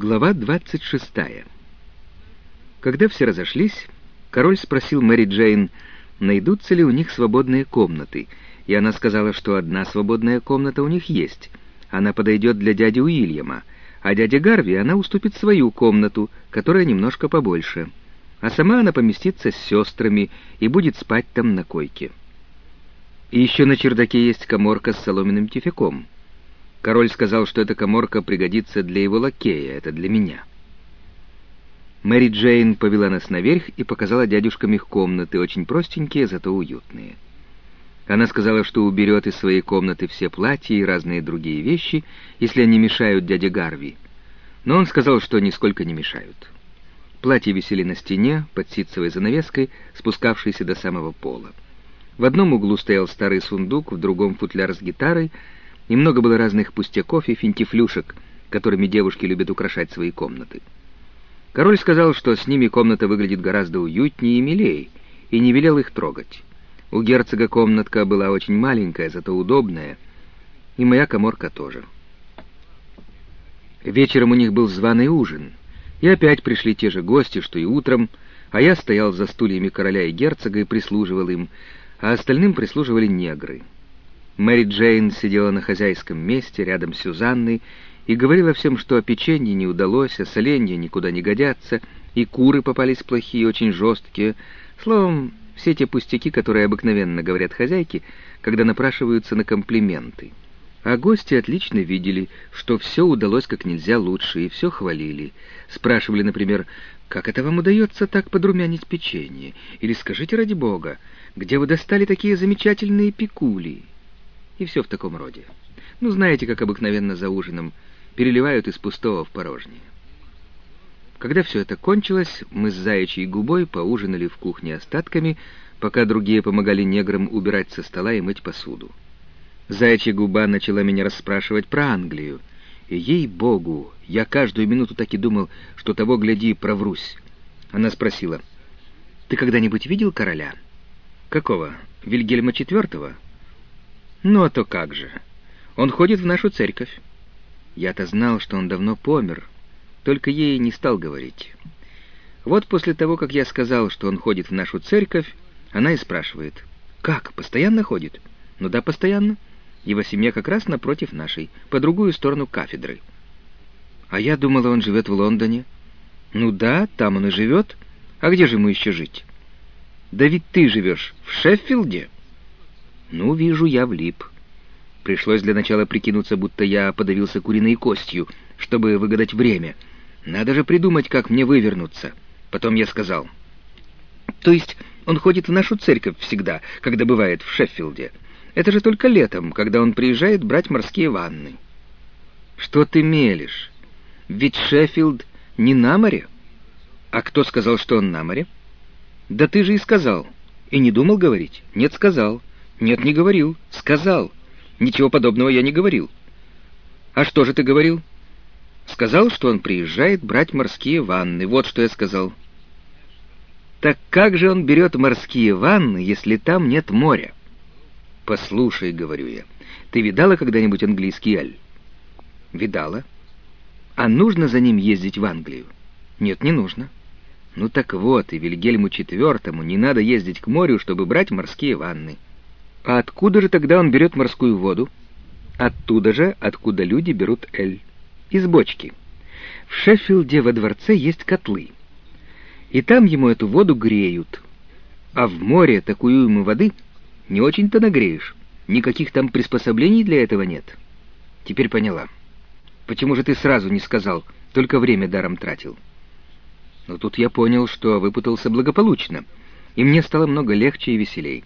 Глава 26. Когда все разошлись, король спросил Мэри Джейн, найдутся ли у них свободные комнаты, и она сказала, что одна свободная комната у них есть. Она подойдет для дяди Уильяма, а дяде Гарви она уступит свою комнату, которая немножко побольше. А сама она поместится с сестрами и будет спать там на койке. И еще на чердаке есть коморка с соломенным тюфяком — Король сказал, что эта коморка пригодится для его лакея, это для меня. Мэри Джейн повела нас наверх и показала дядюшкам их комнаты, очень простенькие, зато уютные. Она сказала, что уберет из своей комнаты все платья и разные другие вещи, если они мешают дяде Гарви. Но он сказал, что нисколько не мешают. Платья висели на стене, под ситцевой занавеской, спускавшейся до самого пола. В одном углу стоял старый сундук, в другом футляр с гитарой, Немного было разных пустяков и финтифлюшек, которыми девушки любят украшать свои комнаты. Король сказал, что с ними комната выглядит гораздо уютнее и милее, и не велел их трогать. У герцога комнатка была очень маленькая, зато удобная, и моя коморка тоже. Вечером у них был званый ужин, и опять пришли те же гости, что и утром, а я стоял за стульями короля и герцога и прислуживал им, а остальным прислуживали негры. Мэри Джейн сидела на хозяйском месте рядом с Сюзанной и говорила всем, что печенье не удалось, а соленья никуда не годятся, и куры попались плохие, очень жесткие. Словом, все те пустяки, которые обыкновенно говорят хозяйки, когда напрашиваются на комплименты. А гости отлично видели, что все удалось как нельзя лучше, и все хвалили. Спрашивали, например, «Как это вам удается так подрумянить печенье?» Или «Скажите, ради бога, где вы достали такие замечательные пикули?» И все в таком роде. Ну, знаете, как обыкновенно за ужином переливают из пустого в порожнее. Когда все это кончилось, мы с заячьей губой поужинали в кухне остатками, пока другие помогали неграм убирать со стола и мыть посуду. Заячья губа начала меня расспрашивать про Англию, и ей-богу, я каждую минуту так и думал, что того, гляди, проврусь. Она спросила, «Ты когда-нибудь видел короля?» «Какого? Вильгельма IV?» Ну, а то как же. Он ходит в нашу церковь. Я-то знал, что он давно помер, только ей не стал говорить. Вот после того, как я сказал, что он ходит в нашу церковь, она и спрашивает, «Как, постоянно ходит?» «Ну да, постоянно. Его семья как раз напротив нашей, по другую сторону кафедры». «А я думала, он живет в Лондоне». «Ну да, там он и живет. А где же ему еще жить?» «Да ведь ты живешь в Шеффилде». Ну, вижу, я влип. Пришлось для начала прикинуться, будто я подавился куриной костью, чтобы выгадать время. Надо же придумать, как мне вывернуться. Потом я сказал. То есть он ходит в нашу церковь всегда, когда бывает в Шеффилде. Это же только летом, когда он приезжает брать морские ванны. Что ты мелешь? Ведь Шеффилд не на море. А кто сказал, что он на море? Да ты же и сказал. И не думал говорить? Нет, сказал. «Нет, не говорил. Сказал. Ничего подобного я не говорил». «А что же ты говорил?» «Сказал, что он приезжает брать морские ванны. Вот что я сказал». «Так как же он берет морские ванны, если там нет моря?» «Послушай», — говорю я, — «ты видала когда-нибудь английский аль?» «Видала». «А нужно за ним ездить в Англию?» «Нет, не нужно». «Ну так вот, и Вильгельму IV не надо ездить к морю, чтобы брать морские ванны». А откуда же тогда он берет морскую воду? Оттуда же, откуда люди берут эль. Из бочки. В Шеффилде во дворце есть котлы. И там ему эту воду греют. А в море такую ему воды не очень-то нагреешь. Никаких там приспособлений для этого нет. Теперь поняла. Почему же ты сразу не сказал, только время даром тратил? Но тут я понял, что выпутался благополучно, и мне стало много легче и веселей.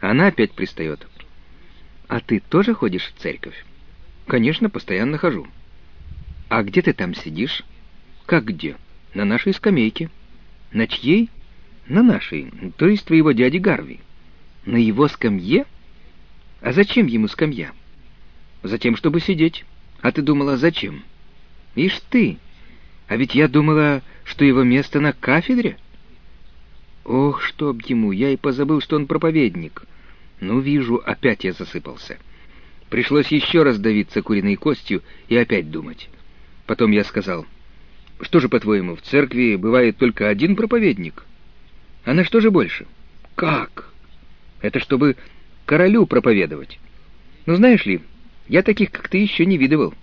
Она опять пристает. «А ты тоже ходишь в церковь?» «Конечно, постоянно хожу». «А где ты там сидишь?» «Как где?» «На нашей скамейке». «На чьей?» «На нашей, то есть твоего дяди Гарви». «На его скамье?» «А зачем ему скамья?» «Затем, чтобы сидеть». «А ты думала, зачем?» «Ишь ты! А ведь я думала, что его место на кафедре». Ох, чтоб ему, я и позабыл, что он проповедник. Ну, вижу, опять я засыпался. Пришлось еще раз давиться куриной костью и опять думать. Потом я сказал, Что же, по-твоему, в церкви бывает только один проповедник? А на что же больше? Как? Это чтобы королю проповедовать. Ну, знаешь ли, я таких, как ты, еще не видывал.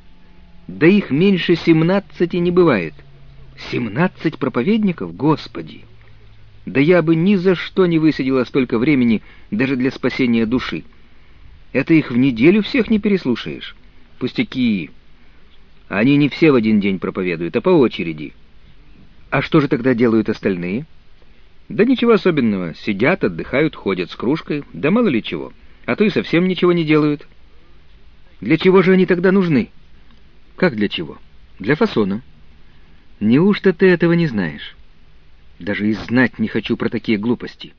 Да их меньше семнадцати не бывает. Семнадцать проповедников? Господи! Да я бы ни за что не высадила столько времени даже для спасения души. Это их в неделю всех не переслушаешь. Пустяки. Они не все в один день проповедуют, а по очереди. А что же тогда делают остальные? Да ничего особенного. Сидят, отдыхают, ходят с кружкой, да мало ли чего. А то и совсем ничего не делают. Для чего же они тогда нужны? Как для чего? Для фасона. Неужто ты этого не знаешь? Даже и знать не хочу про такие глупости.